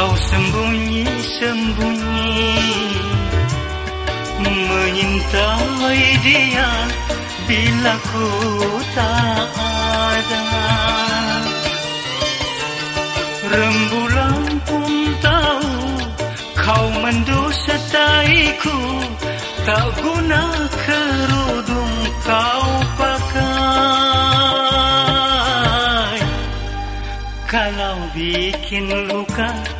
Kau sembunyi-sembunyi Menyintai dia Bila ku tak ada. Rembulan pun tahu Kau mendusataiku Tak guna kerudung kau pakai. Kalau bikin luka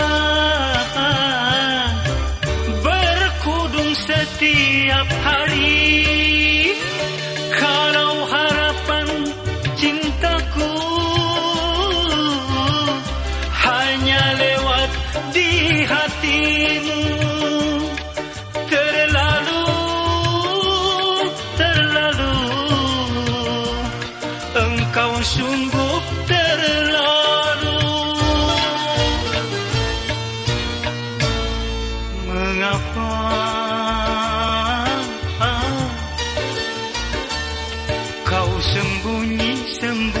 berkudung setiap 一生不你生不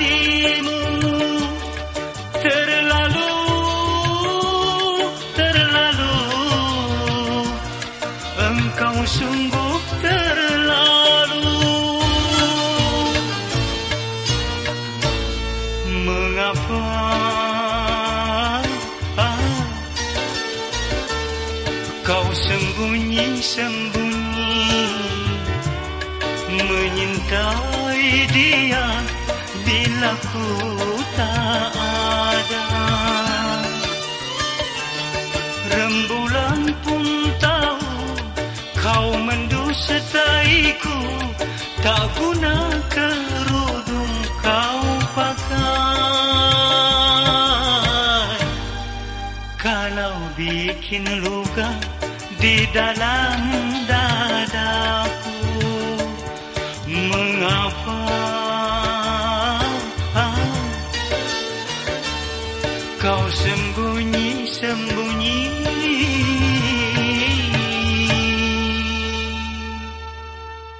hatimu terlalu terlalu. Engkau sungguh terlalu. Mengapa? Kau sembunyi-sembunyi menyintai dia bila ku tak ada. Rembulan pun tahu kau mendusataiku tak guna kerudung kau pakai. Kalau bikin luka di dalam dadaku mengapa kau sembunyi-sembunyi